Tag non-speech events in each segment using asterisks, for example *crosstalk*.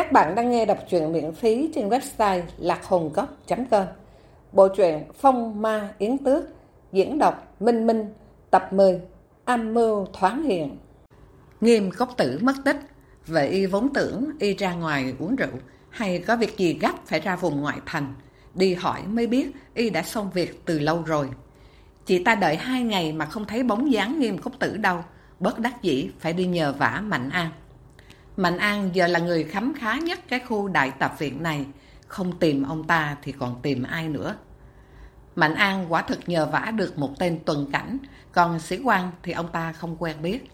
Các bạn đang nghe đọc truyện miễn phí trên website lạc.hồn.com Bộ truyện Phong Ma Yến Tước, Diễn đọc Minh Minh, Tập 10 Âm mưu thoáng hiện. Nghiêm cốc tử mất tích, Vậy y vốn tưởng y ra ngoài uống rượu, Hay có việc gì gấp phải ra vùng ngoại thành? Đi hỏi mới biết y đã xong việc từ lâu rồi. Chị ta đợi hai ngày mà không thấy bóng dáng nghiêm cốc tử đâu, Bất đắc dĩ phải đi nhờ vả Mạnh An Mạnh An giờ là người khám khá nhất cái khu đại tập viện này. Không tìm ông ta thì còn tìm ai nữa. Mạnh An quả thực nhờ vả được một tên tuần cảnh, còn sĩ quan thì ông ta không quen biết.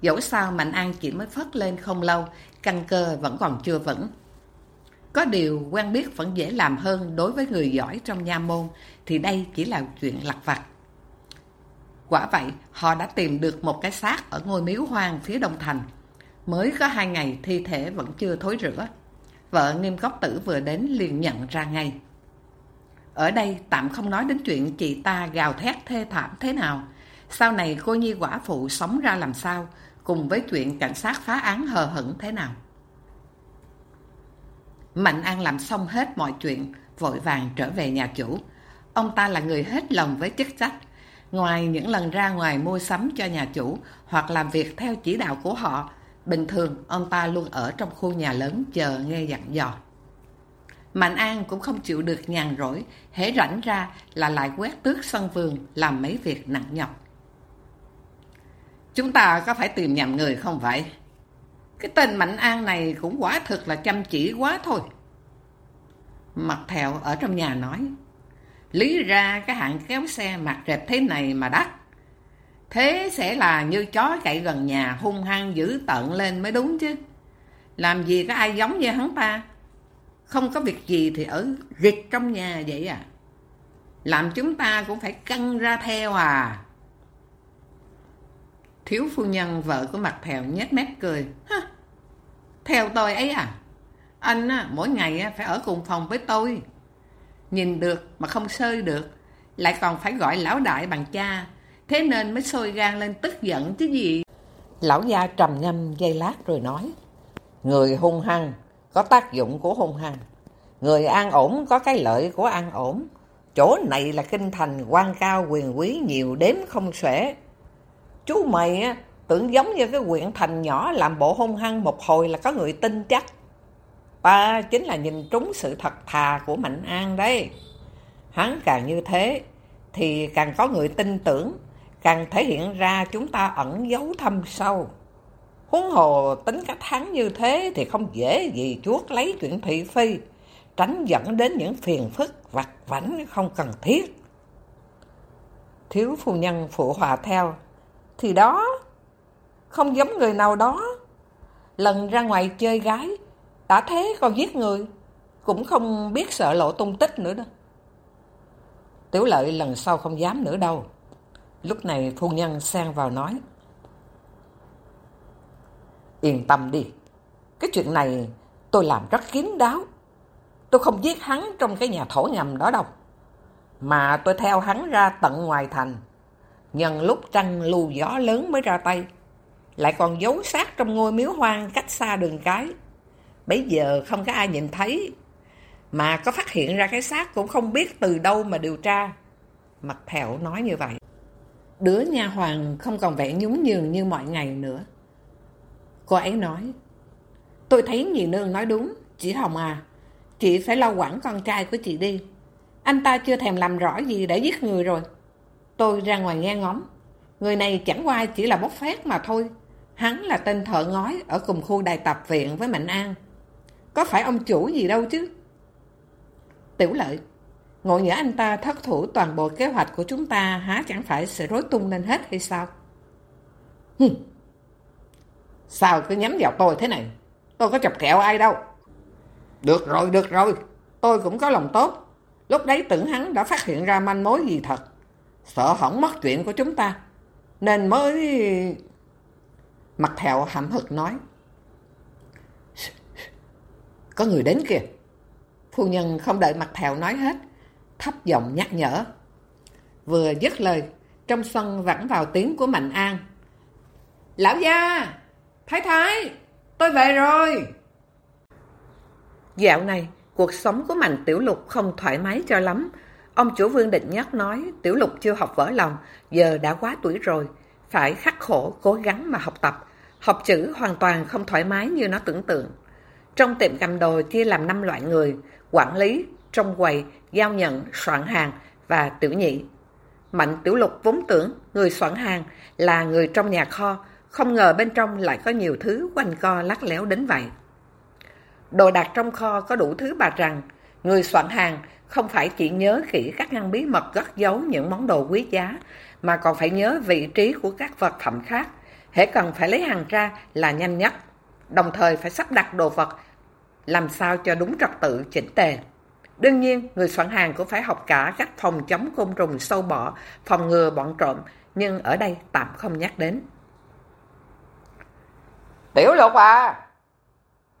Dẫu sao Mạnh An chỉ mới phất lên không lâu, căn cơ vẫn còn chưa vững. Có điều quen biết vẫn dễ làm hơn đối với người giỏi trong nha môn, thì đây chỉ là chuyện lặt vặt. Quả vậy, họ đã tìm được một cái xác ở ngôi miếu hoang phía đông thành. Mới có hai ngày thi thể vẫn chưa thối rửa. Vợ nghiêm cốc tử vừa đến liền nhận ra ngay. Ở đây tạm không nói đến chuyện chị ta gào thét thê thảm thế nào. Sau này cô nhi quả phụ sống ra làm sao, cùng với chuyện cảnh sát phá án hờ hững thế nào. Mạnh An làm xong hết mọi chuyện, vội vàng trở về nhà chủ. Ông ta là người hết lòng với chức trách. Ngoài những lần ra ngoài mua sắm cho nhà chủ hoặc làm việc theo chỉ đạo của họ, Bình thường, ông ta luôn ở trong khu nhà lớn chờ nghe dặn dò. Mạnh An cũng không chịu được nhàn rỗi, hễ rảnh ra là lại quét tước sân vườn, làm mấy việc nặng nhọc. Chúng ta có phải tìm nhầm người không vậy? Cái tên Mạnh An này cũng quả thực là chăm chỉ quá thôi. Mặt thẹo ở trong nhà nói, lý ra cái hạng kéo xe mặt rệt thế này mà đắt. Thế sẽ là như chó chạy gần nhà hung hăng dữ tận lên mới đúng chứ. Làm gì có ai giống như hắn ta. Không có việc gì thì ở gịch trong nhà vậy à. Làm chúng ta cũng phải căng ra theo à. Thiếu phu nhân vợ của mặt thèo nhét mép cười. Hả? Theo tôi ấy à? Anh á, mỗi ngày á, phải ở cùng phòng với tôi. Nhìn được mà không sơi được. Lại còn phải gọi lão đại bằng cha Thế nên mới sôi gan lên tức giận chứ gì. Lão gia trầm ngâm dây lát rồi nói. Người hung hăng có tác dụng của hung hăng. Người an ổn có cái lợi của an ổn. Chỗ này là kinh thành quan cao quyền quý nhiều đếm không xuể. Chú mày á, tưởng giống như cái quyện thành nhỏ làm bộ hung hăng một hồi là có người tin chắc. Ta chính là nhìn trúng sự thật thà của Mạnh An đấy. Hắn càng như thế thì càng có người tin tưởng càng thể hiện ra chúng ta ẩn giấu thâm sâu. Huống hồ tính cách hắn như thế thì không dễ gì chuốt lấy chuyện thị phi, tránh dẫn đến những phiền phức vặt vảnh không cần thiết. Thiếu phu nhân phụ hòa theo, thì đó, không giống người nào đó. Lần ra ngoài chơi gái, đã thế còn giết người, cũng không biết sợ lộ tung tích nữa đâu. Tiểu lợi lần sau không dám nữa đâu. Lúc này phu nhân xen vào nói. Yên tâm đi. Cái chuyện này tôi làm rất kín đáo. Tôi không giết hắn trong cái nhà thổ ngầm đó đâu. Mà tôi theo hắn ra tận ngoài thành. Nhân lúc trăng lù gió lớn mới ra tay. Lại còn giấu xác trong ngôi miếu hoang cách xa đường cái. Bây giờ không có ai nhìn thấy. Mà có phát hiện ra cái xác cũng không biết từ đâu mà điều tra. Mặt thẹo nói như vậy. Đứa nha hoàng không còn vẻ nhún nhường như mọi ngày nữa. Cô ấy nói, tôi thấy nhị nương nói đúng, chị Hồng à, chị phải lau quản con trai của chị đi. Anh ta chưa thèm làm rõ gì để giết người rồi. Tôi ra ngoài nghe ngóng, người này chẳng qua chỉ là bốc phét mà thôi. Hắn là tên thợ ngói ở cùng khu đài tập viện với Mạnh An. Có phải ông chủ gì đâu chứ? Tiểu lợi, Ngộ nhỡ anh ta thất thủ toàn bộ kế hoạch của chúng ta há chẳng phải sẽ rối tung lên hết hay sao? Hừm. Sao cứ nhắm vào tôi thế này? Tôi có chọc kẹo ai đâu. Được rồi, được rồi. Tôi cũng có lòng tốt. Lúc đấy tưởng hắn đã phát hiện ra manh mối gì thật. Sợ hỏng mất chuyện của chúng ta. Nên mới... Mặt thẹo hậm hực nói. Có người đến kìa. Phu nhân không đợi mặt thẹo nói hết thấp giọng nhắc nhở. Vừa dứt lời, trong sân vẳng vào tiếng của Mạnh An. Lão gia! Thái thái! Tôi về rồi! Dạo này, cuộc sống của Mạnh Tiểu Lục không thoải mái cho lắm. Ông chủ Vương Định Nhất nói Tiểu Lục chưa học vỡ lòng, giờ đã quá tuổi rồi. Phải khắc khổ, cố gắng mà học tập. Học chữ hoàn toàn không thoải mái như nó tưởng tượng. Trong tiệm cầm đồ chia làm 5 loại người, quản lý, trong quầy, giao nhận, soạn hàng và tiểu nhị. Mạnh Tiểu Lục vốn tưởng người soạn hàng là người trong nhà kho, không ngờ bên trong lại có nhiều thứ quanh co lắc léo đến vậy. Đồ đạc trong kho có đủ thứ bà rằng, người soạn hàng không phải chỉ nhớ kỹ các ngăn bí mật cất giấu những món đồ quý giá, mà còn phải nhớ vị trí của các vật phẩm khác. Hễ cần phải lấy hàng ra là nhanh nhất, đồng thời phải sắp đặt đồ vật làm sao cho đúng trật tự chỉnh tề. Đương nhiên, người soạn hàng cũng phải học cả cách phòng chống côn trùng sâu bọ, phòng ngừa bọn trộm, nhưng ở đây tạm không nhắc đến. Tiểu lục à,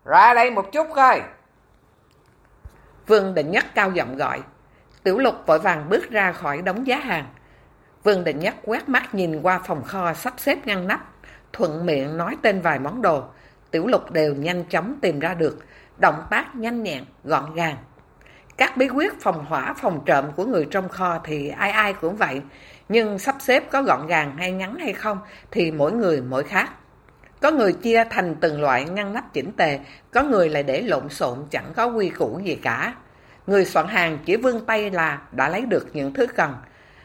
ra đây một chút coi. Vương Định Nhất cao giọng gọi. Tiểu lục vội vàng bước ra khỏi đống giá hàng. Vương Định Nhất quét mắt nhìn qua phòng kho sắp xếp ngăn nắp, thuận miệng nói tên vài món đồ. Tiểu lục đều nhanh chóng tìm ra được, động tác nhanh nhẹn, gọn gàng. Các bí quyết phòng hỏa, phòng trộm của người trong kho thì ai ai cũng vậy, nhưng sắp xếp có gọn gàng hay ngắn hay không thì mỗi người mỗi khác. Có người chia thành từng loại ngăn nắp chỉnh tề, có người lại để lộn xộn chẳng có quy củ gì cả. Người soạn hàng chỉ vươn tay là đã lấy được những thứ cần.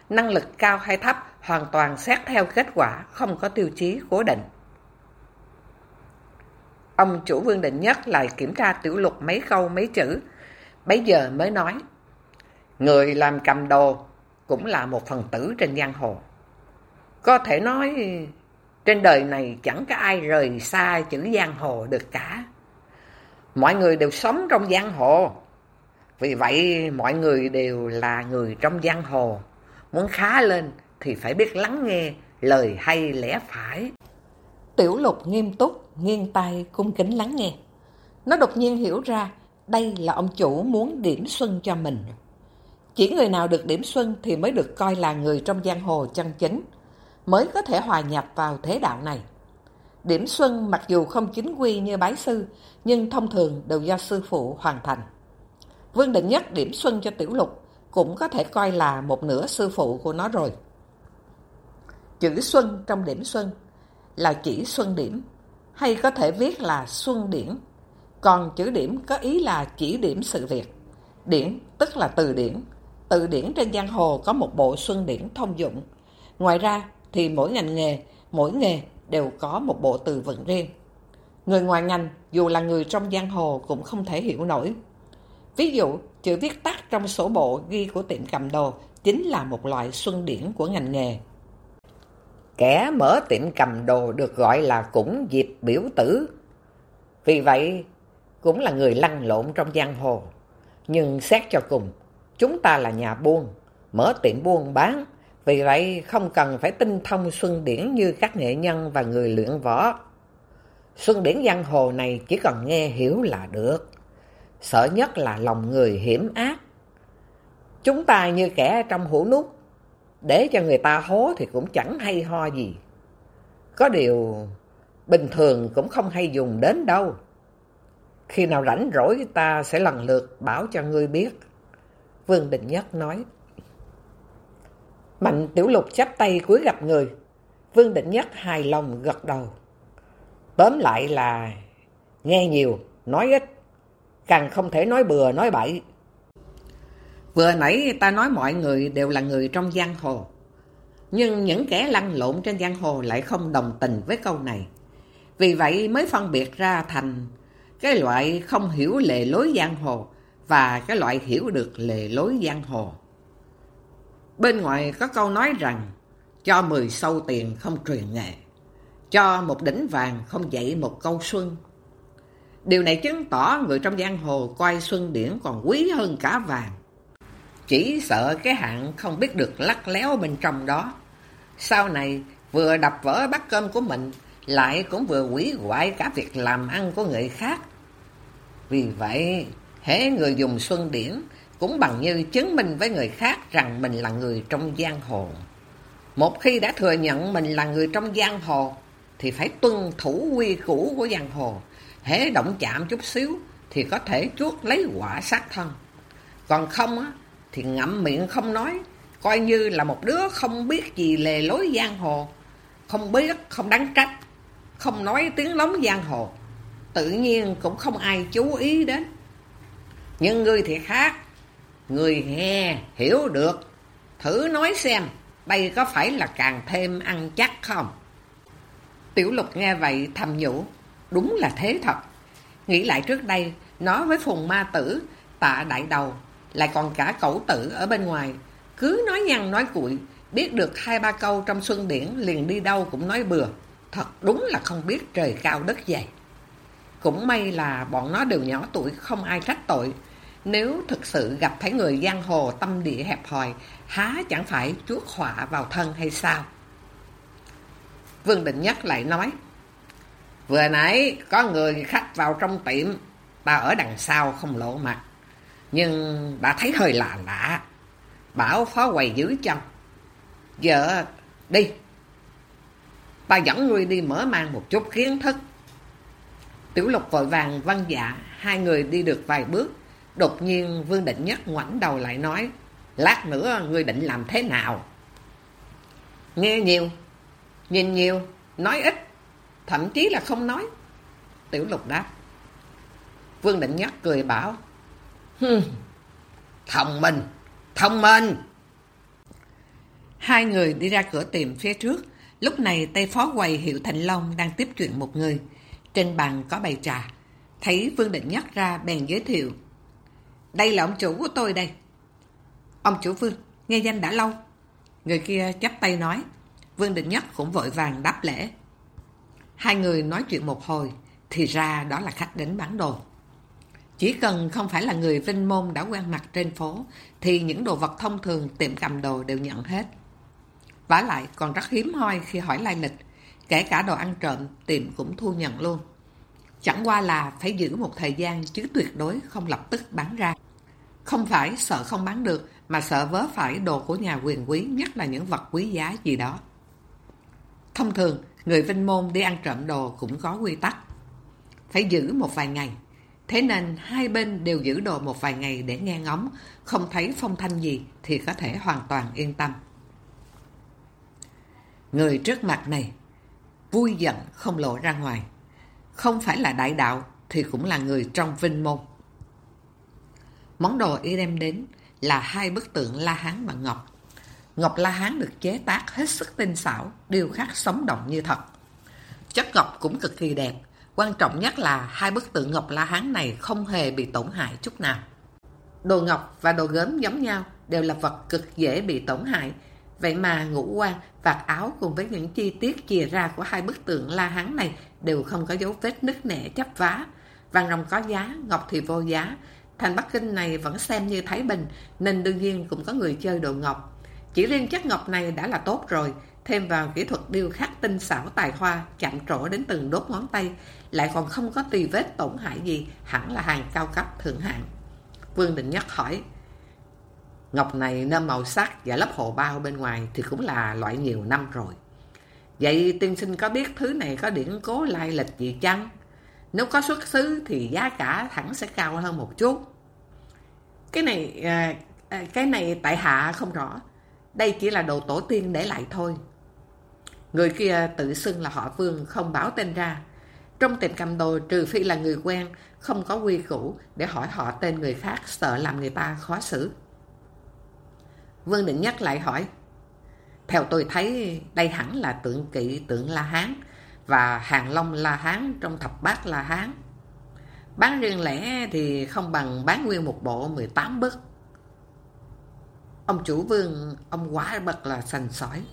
Năng lực cao hay thấp hoàn toàn xét theo kết quả, không có tiêu chí cố định. Ông chủ Vương Định Nhất lại kiểm tra tiểu lục mấy câu mấy chữ. Bấy giờ mới nói, người làm cầm đồ cũng là một phần tử trên giang hồ. Có thể nói trên đời này chẳng có ai rời xa chữ giang hồ được cả. Mọi người đều sống trong giang hồ. Vì vậy mọi người đều là người trong giang hồ. Muốn khá lên thì phải biết lắng nghe lời hay lẽ phải. Tiểu lục nghiêm túc, nghiêng tay cung kính lắng nghe. Nó đột nhiên hiểu ra đây là ông chủ muốn điểm xuân cho mình. Chỉ người nào được điểm xuân thì mới được coi là người trong giang hồ chân chính, mới có thể hòa nhập vào thế đạo này. Điểm xuân mặc dù không chính quy như bái sư, nhưng thông thường đều do sư phụ hoàn thành. Vương Định Nhất điểm xuân cho Tiểu Lục cũng có thể coi là một nửa sư phụ của nó rồi. Chữ xuân trong điểm xuân là chỉ xuân điểm, hay có thể viết là xuân điển. Còn chữ điểm có ý là chỉ điểm sự việc. Điển tức là từ điển. Từ điển trên giang hồ có một bộ xuân điển thông dụng. Ngoài ra thì mỗi ngành nghề, mỗi nghề đều có một bộ từ vựng riêng. Người ngoài ngành dù là người trong giang hồ cũng không thể hiểu nổi. Ví dụ, chữ viết tắt trong sổ bộ ghi của tiệm cầm đồ chính là một loại xuân điển của ngành nghề. Kẻ mở tiệm cầm đồ được gọi là cũng dịp biểu tử. Vì vậy, cũng là người lăn lộn trong giang hồ. Nhưng xét cho cùng, chúng ta là nhà buôn, mở tiệm buôn bán. Vì vậy, không cần phải tinh thông xuân điển như các nghệ nhân và người luyện võ. Xuân điển giang hồ này chỉ cần nghe hiểu là được. Sợ nhất là lòng người hiểm ác. Chúng ta như kẻ trong hũ nút, để cho người ta hố thì cũng chẳng hay ho gì. Có điều bình thường cũng không hay dùng đến đâu. Khi nào rảnh rỗi ta sẽ lần lượt bảo cho ngươi biết. Vương Định Nhất nói. Mạnh Tiểu Lục chắp tay cúi gặp người. Vương Định Nhất hài lòng gật đầu. Tóm lại là nghe nhiều, nói ít, càng không thể nói bừa nói bậy. Vừa nãy ta nói mọi người đều là người trong giang hồ. Nhưng những kẻ lăn lộn trên giang hồ lại không đồng tình với câu này. Vì vậy mới phân biệt ra thành cái loại không hiểu lề lối giang hồ và cái loại hiểu được lề lối giang hồ. Bên ngoài có câu nói rằng cho mười sâu tiền không truyền nghề, cho một đỉnh vàng không dạy một câu xuân. Điều này chứng tỏ người trong giang hồ coi xuân điển còn quý hơn cả vàng. Chỉ sợ cái hạng không biết được lắc léo bên trong đó. Sau này vừa đập vỡ bát cơm của mình, lại cũng vừa quỷ hoại cả việc làm ăn của người khác. Vì vậy, hễ người dùng xuân điển cũng bằng như chứng minh với người khác rằng mình là người trong giang hồ. Một khi đã thừa nhận mình là người trong giang hồ, thì phải tuân thủ quy củ của giang hồ. Hễ động chạm chút xíu, thì có thể chuốt lấy quả sát thân. Còn không á, thì ngậm miệng không nói, coi như là một đứa không biết gì lề lối giang hồ. Không biết, không đáng trách, không nói tiếng lóng giang hồ. Tự nhiên cũng không ai chú ý đến. Nhưng ngươi thì khác, người nghe, hiểu được. Thử nói xem, đây có phải là càng thêm ăn chắc không? Tiểu lục nghe vậy thầm nhủ, đúng là thế thật. Nghĩ lại trước đây, nó với phùng ma tử, tạ đại đầu, lại còn cả cẩu tử ở bên ngoài. Cứ nói nhăn nói cuội, biết được hai ba câu trong xuân điển liền đi đâu cũng nói bừa. Thật đúng là không biết trời cao đất dày. Cũng may là bọn nó đều nhỏ tuổi, không ai trách tội. Nếu thực sự gặp thấy người giang hồ tâm địa hẹp hòi, há chẳng phải chuốt họa vào thân hay sao? Vương Định Nhất lại nói, Vừa nãy có người khách vào trong tiệm, ta ở đằng sau không lộ mặt. Nhưng đã thấy hơi lạ lạ, bảo phó quầy giữ chân. Giờ đi, ta dẫn ngươi đi mở mang một chút kiến thức. Tiểu lục vội vàng văn dạ, hai người đi được vài bước. Đột nhiên Vương Định Nhất ngoảnh đầu lại nói, lát nữa ngươi định làm thế nào? Nghe nhiều, nhìn nhiều, nói ít, thậm chí là không nói. Tiểu lục đáp. Vương Định Nhất cười bảo, Hừm, thông minh, thông minh. Hai người đi ra cửa tiệm phía trước. Lúc này tay phó quầy hiệu Thành Long đang tiếp chuyện một người. Trên bàn có bày trà. Thấy Vương Định nhắc ra bèn giới thiệu. Đây là ông chủ của tôi đây. Ông chủ Vương, nghe danh đã lâu. Người kia chắp tay nói. Vương Định Nhất cũng vội vàng đáp lễ. Hai người nói chuyện một hồi, thì ra đó là khách đến bán đồ. Chỉ cần không phải là người vinh môn đã quen mặt trên phố, thì những đồ vật thông thường tiệm cầm đồ đều nhận hết. vả lại còn rất hiếm hoi khi hỏi lai lịch, kể cả đồ ăn trộm tiệm cũng thu nhận luôn. Chẳng qua là phải giữ một thời gian chứ tuyệt đối không lập tức bán ra. Không phải sợ không bán được, mà sợ vớ phải đồ của nhà quyền quý, nhất là những vật quý giá gì đó. Thông thường, người vinh môn đi ăn trộm đồ cũng có quy tắc. Phải giữ một vài ngày. Thế nên hai bên đều giữ đồ một vài ngày để nghe ngóng, không thấy phong thanh gì thì có thể hoàn toàn yên tâm. Người trước mặt này, vui giận không lộ ra ngoài. Không phải là đại đạo thì cũng là người trong vinh môn. Món đồ y đem đến là hai bức tượng La Hán bằng ngọc. Ngọc La Hán được chế tác hết sức tinh xảo, điêu khắc sống động như thật. Chất ngọc cũng cực kỳ đẹp. Quan trọng nhất là hai bức tượng Ngọc La Hán này không hề bị tổn hại chút nào. Đồ ngọc và đồ gốm giống nhau, đều là vật cực dễ bị tổn hại. Vậy mà ngũ quan, vạt áo cùng với những chi tiết chìa ra của hai bức tượng La Hán này đều không có dấu vết nứt nẻ chấp vá. Vàng rồng có giá, ngọc thì vô giá. Thành Bắc Kinh này vẫn xem như Thái Bình, nên đương nhiên cũng có người chơi đồ ngọc. Chỉ riêng chất ngọc này đã là tốt rồi, thêm vào kỹ thuật điêu khắc tinh xảo tài hoa, chạm trổ đến từng đốt ngón tay, lại còn không có tì vết tổn hại gì, hẳn là hàng cao cấp thượng hạng. Vương Định Nhất hỏi, Ngọc này nêm màu sắc và lấp hồ bao bên ngoài thì cũng là loại nhiều năm rồi. Vậy tiên sinh có biết thứ này có điển cố lai lịch gì chăng? Nếu có xuất xứ thì giá cả hẳn sẽ cao hơn một chút. Cái này, à, à, cái này tại hạ không rõ. Đây chỉ là đồ tổ tiên để lại thôi. Người kia tự xưng là họ Vương không báo tên ra. Trong tiệm cầm đồ trừ phi là người quen, không có quy củ để hỏi họ tên người khác sợ làm người ta khó xử. Vương Định Nhất lại hỏi, theo tôi thấy đây hẳn là tượng kỵ tượng La Hán và hàng long La Hán trong thập bát La Hán. Bán riêng lẻ thì không bằng bán nguyên một bộ 18 bức. Ông chủ vương, ông quá bật là sành sỏi.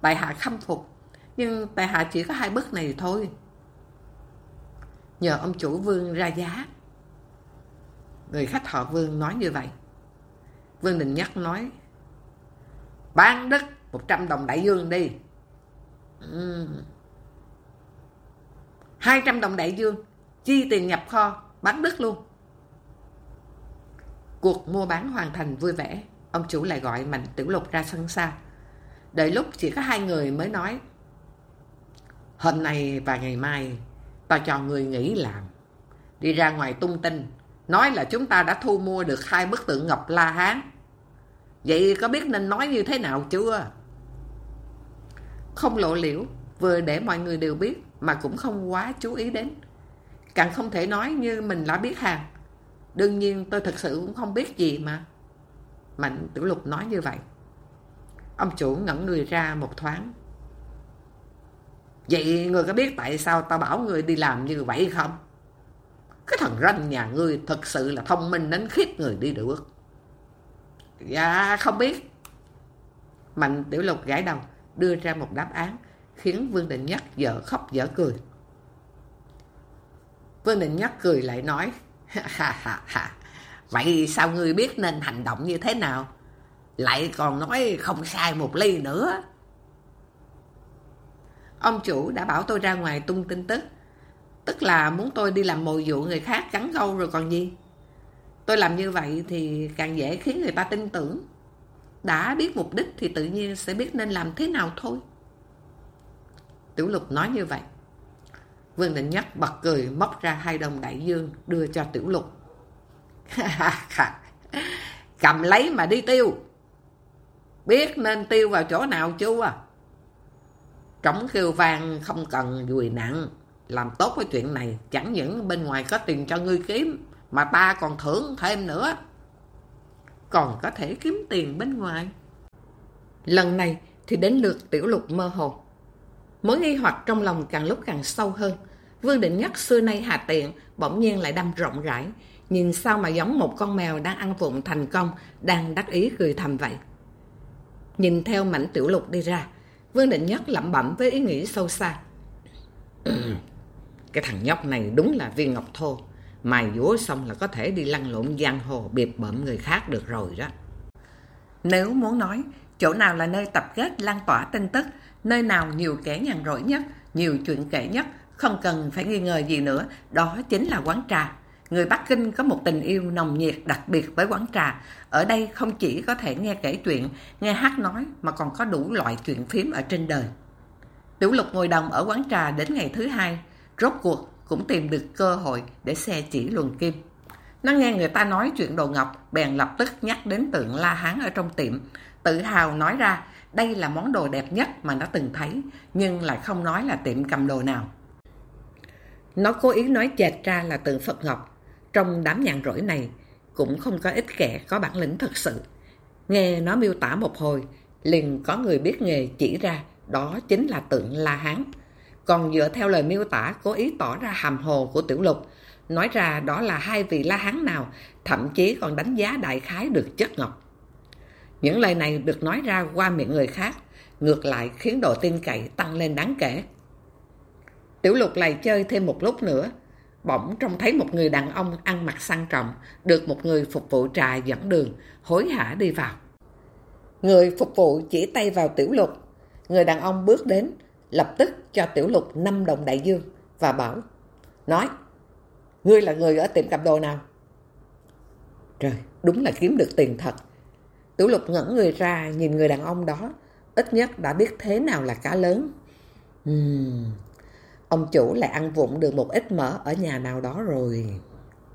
Tại hạ khâm phục, nhưng tại hạ chỉ có hai bức này thôi. Nhờ ông chủ vương ra giá. Người khách họ vương nói như vậy. Vương Đình Nhất nói, Bán đất 100 đồng đại dương đi. Ừ. 200 đồng đại dương, chi tiền nhập kho, bán đất luôn. Cuộc mua bán hoàn thành vui vẻ, ông chủ lại gọi Mạnh Tiểu Lục ra sân xa. Đợi lúc chỉ có hai người mới nói Hôm nay và ngày mai Tao cho người nghỉ làm Đi ra ngoài tung tin nói là chúng ta đã thu mua được hai bức tượng Ngọc La Hán. Vậy có biết nên nói như thế nào chưa? Không lộ liễu, vừa để mọi người đều biết mà cũng không quá chú ý đến. Càng không thể nói như mình đã biết hàng. Đương nhiên tôi thật sự cũng không biết gì mà. Mạnh Tiểu Lục nói như vậy. Ông chủ ngẩn người ra một thoáng. Vậy người có biết tại sao tao bảo người đi làm như vậy không? Cái thằng ranh nhà ngươi thật sự là thông minh đến khiếp người đi được. Dạ, không biết. Mạnh Tiểu Lục gãi đầu, đưa ra một đáp án, khiến Vương Định Nhất dở khóc dở cười. Vương Định Nhất cười lại nói, vậy sao ngươi biết nên hành động như thế nào? Lại còn nói không sai một ly nữa. Ông chủ đã bảo tôi ra ngoài tung tin tức. Tức là muốn tôi đi làm mồi dụ người khác cắn câu rồi còn gì. Tôi làm như vậy thì càng dễ khiến người ta tin tưởng. Đã biết mục đích thì tự nhiên sẽ biết nên làm thế nào thôi. Tiểu lục nói như vậy. Vương Định Nhất bật cười móc ra hai đồng đại dương đưa cho Tiểu lục. *laughs* Cầm lấy mà đi tiêu. Biết nên tiêu vào chỗ nào chưa? Trống kêu vang không cần dùi nặng. Làm tốt cái chuyện này, chẳng những bên ngoài có tiền cho ngươi kiếm, mà ta còn thưởng thêm nữa. Còn có thể kiếm tiền bên ngoài. Lần này thì đến lượt tiểu lục mơ hồ. Mối nghi hoặc trong lòng càng lúc càng sâu hơn. Vương định nhất xưa nay hà tiện, bỗng nhiên lại đâm rộng rãi. Nhìn sao mà giống một con mèo đang ăn vụng thành công, đang đắc ý cười thầm vậy. Nhìn theo mảnh tiểu lục đi ra, Vương Định Nhất lẩm bẩm với ý nghĩ sâu xa. *coughs* Cái thằng nhóc này đúng là viên ngọc thô. Mài dúa xong là có thể đi lăn lộn giang hồ biệt bợm người khác được rồi đó. Nếu muốn nói chỗ nào là nơi tập kết lan tỏa tin tức, nơi nào nhiều kẻ nhàn rỗi nhất, nhiều chuyện kể nhất, không cần phải nghi ngờ gì nữa, đó chính là quán trà. Người Bắc Kinh có một tình yêu nồng nhiệt đặc biệt với quán trà. Ở đây không chỉ có thể nghe kể chuyện, nghe hát nói mà còn có đủ loại chuyện phím ở trên đời. Tiểu lục ngồi đồng ở quán trà đến ngày thứ hai, rốt cuộc cũng tìm được cơ hội để xe chỉ luồng kim. Nó nghe người ta nói chuyện đồ ngọc, bèn lập tức nhắc đến tượng La Hán ở trong tiệm. Tự hào nói ra đây là món đồ đẹp nhất mà nó từng thấy, nhưng lại không nói là tiệm cầm đồ nào. Nó cố ý nói chẹt ra là tượng Phật Ngọc, trong đám nhàn rỗi này, cũng không có ít kẻ có bản lĩnh thật sự. Nghe nó miêu tả một hồi, liền có người biết nghề chỉ ra đó chính là tượng La Hán. Còn dựa theo lời miêu tả cố ý tỏ ra hàm hồ của Tiểu Lục, nói ra đó là hai vị La Hán nào, thậm chí còn đánh giá đại khái được chất ngọc. Những lời này được nói ra qua miệng người khác, ngược lại khiến độ tin cậy tăng lên đáng kể. Tiểu Lục lại chơi thêm một lúc nữa, bỗng trông thấy một người đàn ông ăn mặc sang trọng, được một người phục vụ trà dẫn đường, hối hả đi vào. Người phục vụ chỉ tay vào tiểu lục. Người đàn ông bước đến, lập tức cho tiểu lục 5 đồng đại dương và bảo, nói, ngươi là người ở tiệm cặp đồ nào? Trời, đúng là kiếm được tiền thật. Tiểu lục ngẩn người ra nhìn người đàn ông đó, ít nhất đã biết thế nào là cá lớn. Uhm, Ông chủ lại ăn vụng được một ít mỡ ở nhà nào đó rồi.